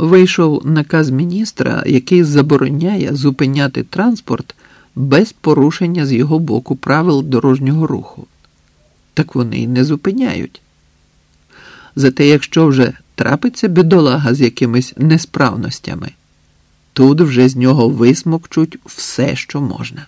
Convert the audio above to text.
Вийшов наказ міністра, який забороняє зупиняти транспорт без порушення з його боку правил дорожнього руху. Так вони й не зупиняють. Зате, якщо вже трапиться бідолага з якимись несправностями, тут вже з нього висмокчуть все, що можна.